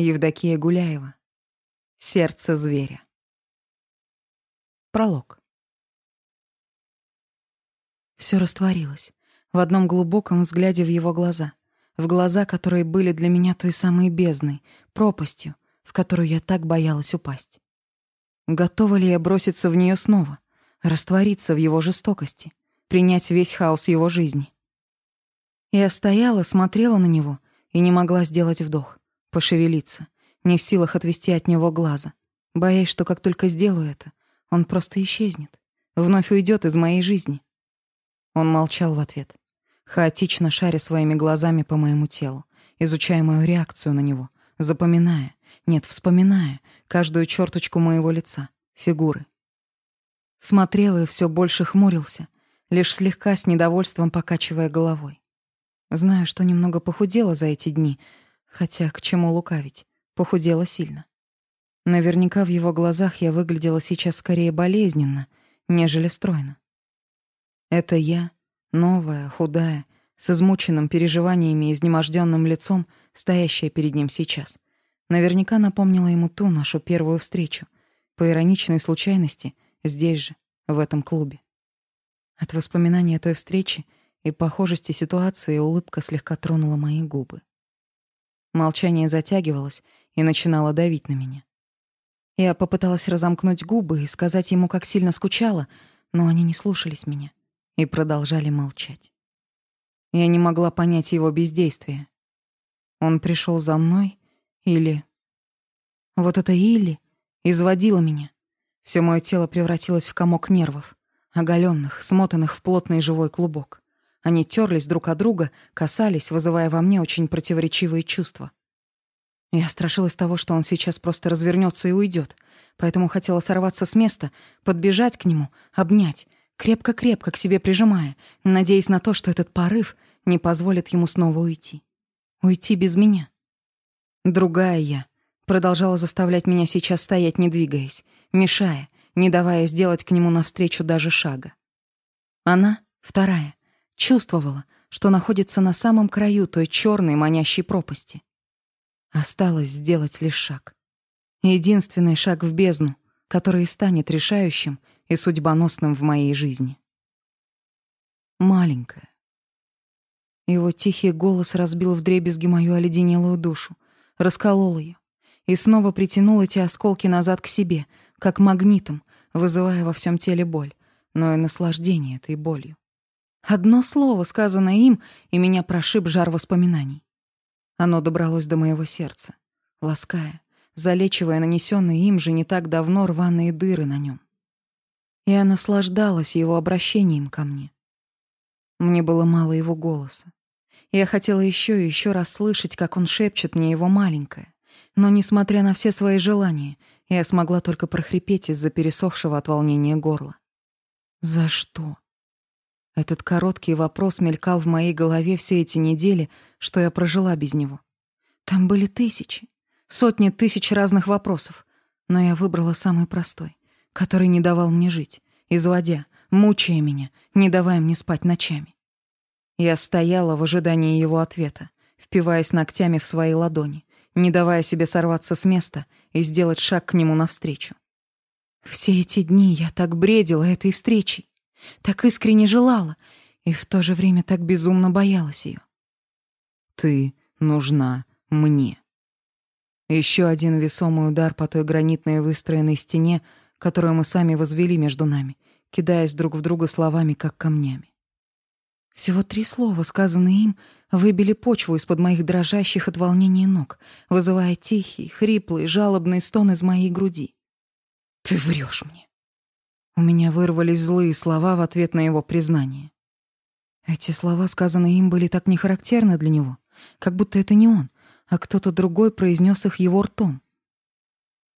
Евдокия Гуляева. Сердце зверя. Пролог. Все растворилось. В одном глубоком взгляде в его глаза. В глаза, которые были для меня той самой бездной, пропастью, в которую я так боялась упасть. Готова ли я броситься в нее снова? Раствориться в его жестокости? Принять весь хаос его жизни? Я стояла, смотрела на него и не могла сделать вдох. Пошевелиться, не в силах отвести от него глаза, боясь, что как только сделаю это, он просто исчезнет, вновь уйдет из моей жизни. Он молчал в ответ, хаотично шаря своими глазами по моему телу, изучая мою реакцию на него, запоминая, нет, вспоминая каждую черточку моего лица, фигуры. Смотрел и все больше хмурился, лишь слегка с недовольством покачивая головой. Знаю, что немного похудела за эти дни — Хотя к чему лукавить? Похудела сильно. Наверняка в его глазах я выглядела сейчас скорее болезненно, нежели стройно. Это я, новая, худая, с измученным переживаниями и изнеможденным лицом, стоящая перед ним сейчас. Наверняка напомнила ему ту нашу первую встречу. По ироничной случайности, здесь же, в этом клубе. От воспоминания той встречи и похожести ситуации улыбка слегка тронула мои губы. Молчание затягивалось и начинало давить на меня. Я попыталась разомкнуть губы и сказать ему, как сильно скучала, но они не слушались меня и продолжали молчать. Я не могла понять его бездействия. Он пришел за мной или... Вот это «или» изводило меня. Все мое тело превратилось в комок нервов, оголенных, смотанных в плотный живой клубок. Они терлись друг о друга, касались, вызывая во мне очень противоречивые чувства. Я страшилась того, что он сейчас просто развернется и уйдет, поэтому хотела сорваться с места, подбежать к нему, обнять, крепко-крепко к себе прижимая, надеясь на то, что этот порыв не позволит ему снова уйти. Уйти без меня. Другая я продолжала заставлять меня сейчас стоять, не двигаясь, мешая, не давая сделать к нему навстречу даже шага. Она, вторая, Чувствовала, что находится на самом краю той черной манящей пропасти. Осталось сделать лишь шаг. Единственный шаг в бездну, который станет решающим и судьбоносным в моей жизни. Маленькая. Его тихий голос разбил вдребезги мою оледенелую душу, расколол ее и снова притянул эти осколки назад к себе, как магнитом, вызывая во всем теле боль, но и наслаждение этой болью. Одно слово, сказанное им, и меня прошиб жар воспоминаний. Оно добралось до моего сердца, лаская, залечивая нанесенные им же не так давно рваные дыры на нем. Я наслаждалась его обращением ко мне. Мне было мало его голоса. Я хотела еще и еще раз слышать, как он шепчет мне его маленькое. Но, несмотря на все свои желания, я смогла только прохрипеть из-за пересохшего от волнения горла. «За что?» Этот короткий вопрос мелькал в моей голове все эти недели, что я прожила без него. Там были тысячи, сотни тысяч разных вопросов, но я выбрала самый простой, который не давал мне жить, изводя, мучая меня, не давая мне спать ночами. Я стояла в ожидании его ответа, впиваясь ногтями в свои ладони, не давая себе сорваться с места и сделать шаг к нему навстречу. Все эти дни я так бредила этой встречей так искренне желала и в то же время так безумно боялась ее. «Ты нужна мне». Еще один весомый удар по той гранитной выстроенной стене, которую мы сами возвели между нами, кидаясь друг в друга словами, как камнями. Всего три слова, сказанные им, выбили почву из-под моих дрожащих от волнения ног, вызывая тихий, хриплый, жалобный стон из моей груди. «Ты врешь мне! У меня вырвались злые слова в ответ на его признание. Эти слова, сказанные им, были так нехарактерны для него, как будто это не он, а кто-то другой произнес их его ртом.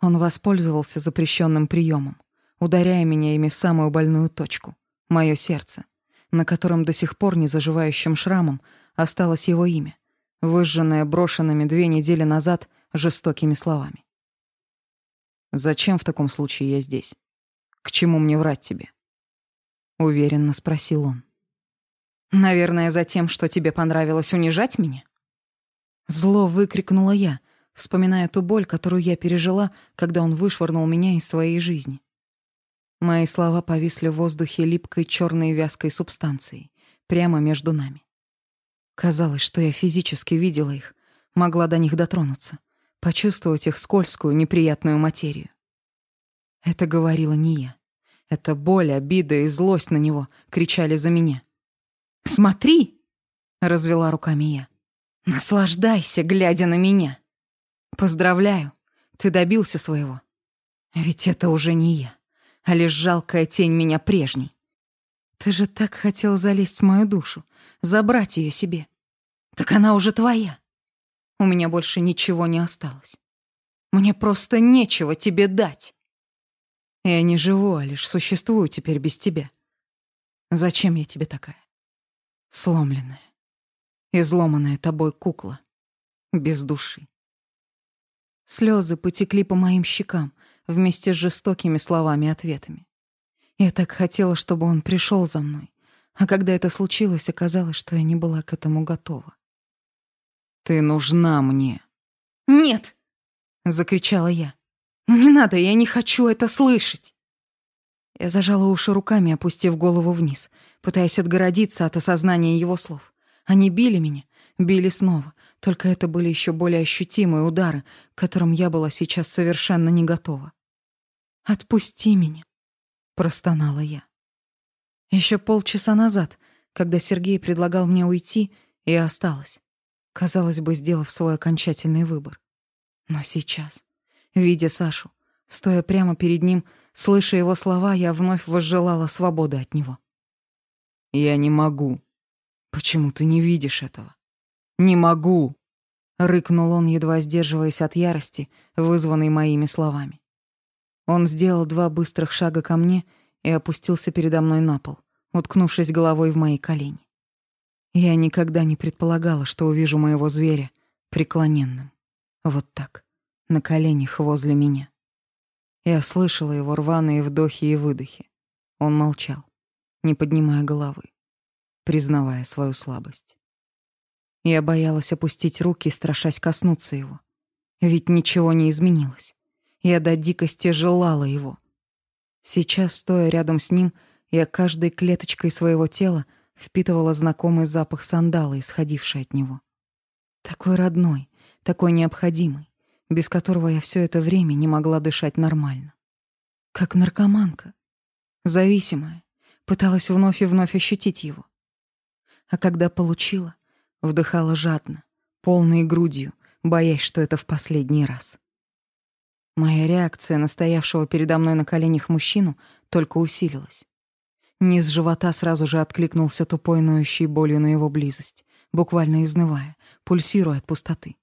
Он воспользовался запрещенным приемом, ударяя меня ими в самую больную точку — мое сердце, на котором до сих пор незаживающим шрамом осталось его имя, выжженное брошенными две недели назад жестокими словами. «Зачем в таком случае я здесь?» К чему мне врать тебе? Уверенно спросил он. Наверное, за тем, что тебе понравилось унижать меня? Зло выкрикнула я, вспоминая ту боль, которую я пережила, когда он вышвырнул меня из своей жизни. Мои слова повисли в воздухе липкой черной вязкой субстанцией, прямо между нами. Казалось, что я физически видела их, могла до них дотронуться, почувствовать их скользкую, неприятную материю. Это говорила не я. Это боль, обида и злость на него кричали за меня. «Смотри!» — развела руками я. «Наслаждайся, глядя на меня!» «Поздравляю, ты добился своего. Ведь это уже не я, а лишь жалкая тень меня прежней. Ты же так хотел залезть в мою душу, забрать ее себе. Так она уже твоя. У меня больше ничего не осталось. Мне просто нечего тебе дать!» Я не живу, а лишь существую теперь без тебя. Зачем я тебе такая? Сломленная, изломанная тобой кукла, без души. Слезы потекли по моим щекам вместе с жестокими словами-ответами. Я так хотела, чтобы он пришел за мной, а когда это случилось, оказалось, что я не была к этому готова. «Ты нужна мне!» «Нет!» — закричала я. Не надо, я не хочу это слышать. Я зажала уши руками, опустив голову вниз, пытаясь отгородиться от осознания его слов. Они били меня, били снова, только это были еще более ощутимые удары, к которым я была сейчас совершенно не готова. «Отпусти меня», — простонала я. Еще полчаса назад, когда Сергей предлагал мне уйти, я осталась, казалось бы, сделав свой окончательный выбор. Но сейчас видя Сашу, стоя прямо перед ним, слыша его слова, я вновь возжелала свободы от него. «Я не могу. Почему ты не видишь этого? Не могу!» Рыкнул он, едва сдерживаясь от ярости, вызванной моими словами. Он сделал два быстрых шага ко мне и опустился передо мной на пол, уткнувшись головой в мои колени. Я никогда не предполагала, что увижу моего зверя преклоненным. Вот так на коленях возле меня. Я слышала его рваные вдохи и выдохи. Он молчал, не поднимая головы, признавая свою слабость. Я боялась опустить руки, страшась коснуться его. Ведь ничего не изменилось. Я до дикости желала его. Сейчас, стоя рядом с ним, я каждой клеточкой своего тела впитывала знакомый запах сандала, исходивший от него. Такой родной, такой необходимый без которого я все это время не могла дышать нормально. Как наркоманка. Зависимая. Пыталась вновь и вновь ощутить его. А когда получила, вдыхала жадно, полной грудью, боясь, что это в последний раз. Моя реакция на стоявшего передо мной на коленях мужчину только усилилась. Низ живота сразу же откликнулся тупой ноющей болью на его близость, буквально изнывая, пульсируя от пустоты.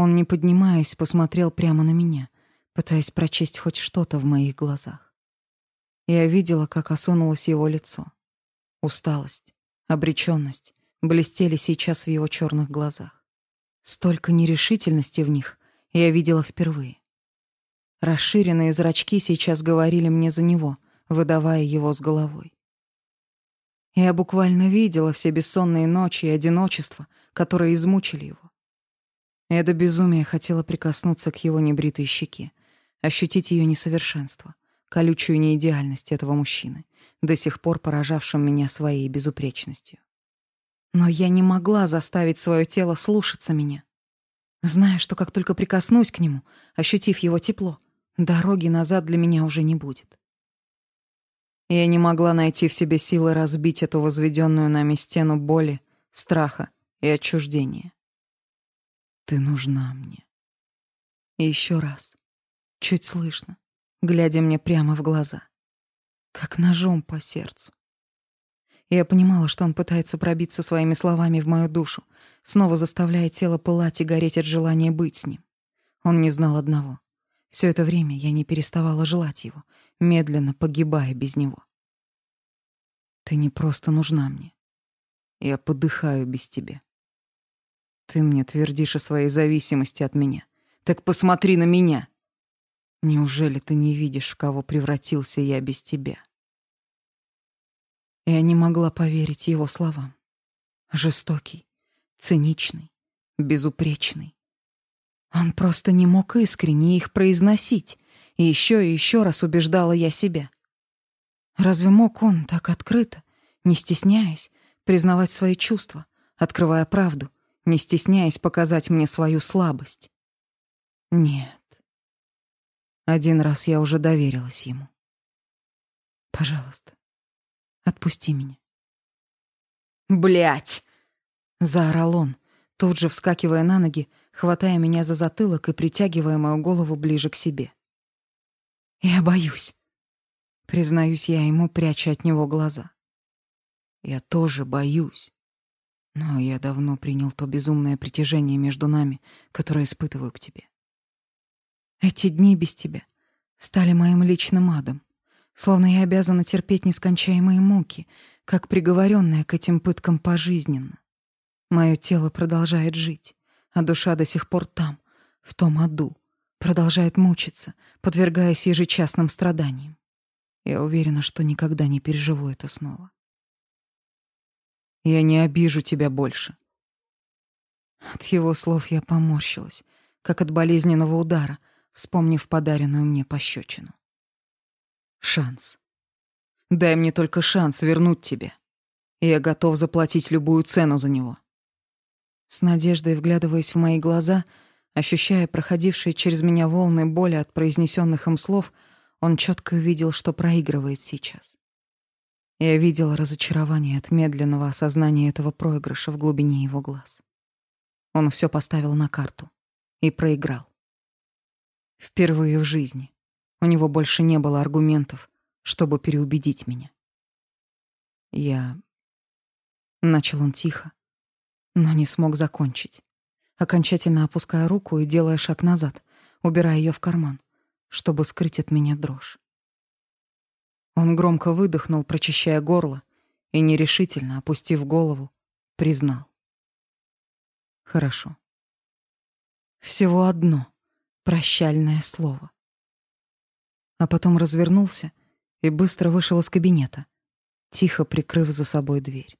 Он, не поднимаясь, посмотрел прямо на меня, пытаясь прочесть хоть что-то в моих глазах. Я видела, как осунулось его лицо. Усталость, обречённость блестели сейчас в его чёрных глазах. Столько нерешительности в них я видела впервые. Расширенные зрачки сейчас говорили мне за него, выдавая его с головой. Я буквально видела все бессонные ночи и одиночество, которые измучили его. Это безумие хотело прикоснуться к его небритой щеке, ощутить ее несовершенство, колючую неидеальность этого мужчины, до сих пор поражавшим меня своей безупречностью. Но я не могла заставить свое тело слушаться меня, зная, что как только прикоснусь к нему, ощутив его тепло, дороги назад для меня уже не будет. Я не могла найти в себе силы разбить эту возведенную нами стену боли, страха и отчуждения. Ты нужна мне. И еще раз, чуть слышно, глядя мне прямо в глаза, как ножом по сердцу. Я понимала, что он пытается пробиться своими словами в мою душу, снова заставляя тело пылать и гореть от желания быть с ним. Он не знал одного. Все это время я не переставала желать его, медленно погибая без него. Ты не просто нужна мне. Я подыхаю без тебя. Ты мне твердишь о своей зависимости от меня. Так посмотри на меня. Неужели ты не видишь, в кого превратился я без тебя? Я не могла поверить его словам. Жестокий, циничный, безупречный. Он просто не мог искренне их произносить, и еще и еще раз убеждала я себя. Разве мог он так открыто, не стесняясь, признавать свои чувства, открывая правду — не стесняясь показать мне свою слабость. Нет. Один раз я уже доверилась ему. Пожалуйста, отпусти меня. Блять! заорал он, тут же вскакивая на ноги, хватая меня за затылок и притягивая мою голову ближе к себе. Я боюсь, признаюсь я ему, пряча от него глаза. Я тоже боюсь. Но я давно принял то безумное притяжение между нами, которое испытываю к тебе. Эти дни без тебя стали моим личным адом, словно я обязана терпеть нескончаемые муки, как приговоренная к этим пыткам пожизненно. Мое тело продолжает жить, а душа до сих пор там, в том аду, продолжает мучиться, подвергаясь ежечасным страданиям. Я уверена, что никогда не переживу это снова. Я не обижу тебя больше. От его слов я поморщилась, как от болезненного удара, вспомнив подаренную мне пощечину. Шанс. Дай мне только шанс вернуть тебе. Я готов заплатить любую цену за него. С надеждой вглядываясь в мои глаза, ощущая проходившие через меня волны боли от произнесенных им слов, он четко видел, что проигрывает сейчас. Я видела разочарование от медленного осознания этого проигрыша в глубине его глаз. Он все поставил на карту и проиграл. Впервые в жизни у него больше не было аргументов, чтобы переубедить меня. Я... Начал он тихо, но не смог закончить, окончательно опуская руку и делая шаг назад, убирая ее в карман, чтобы скрыть от меня дрожь. Он громко выдохнул, прочищая горло, и нерешительно, опустив голову, признал. Хорошо. Всего одно прощальное слово. А потом развернулся и быстро вышел из кабинета, тихо прикрыв за собой дверь.